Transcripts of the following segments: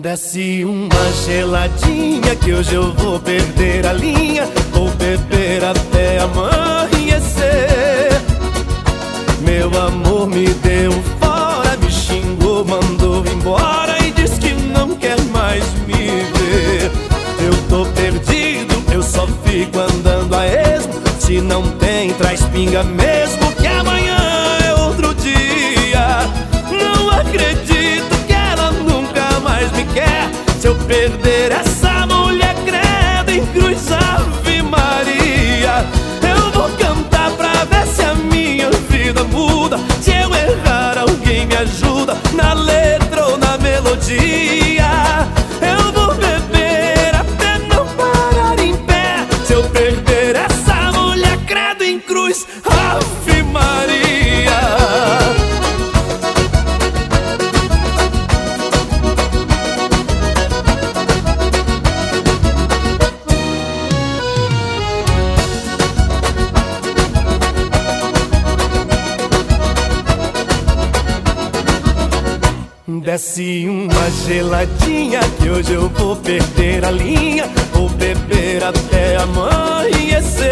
Desce uma geladinha que hoje eu vou perder a linha. Vou beber até amanhecer. Meu amor me deu fora, me xingou, mandou embora E diz que não quer mais me ver. Eu tô perdido, eu só fico andando a esmo. Se não tem, traz pinga mesmo Se eu perder essa Desce uma geladinha que hoje eu vou perder a linha. Vou beber até amanhecer.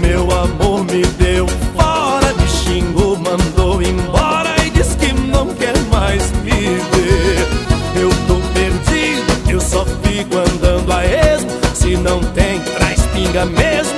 Meu amor me deu fora, me xingou, mandou embora E diz que não quer mais me ver. Eu tô perdido, eu só fico andando a esmo. Se não tem, traz pinga mesmo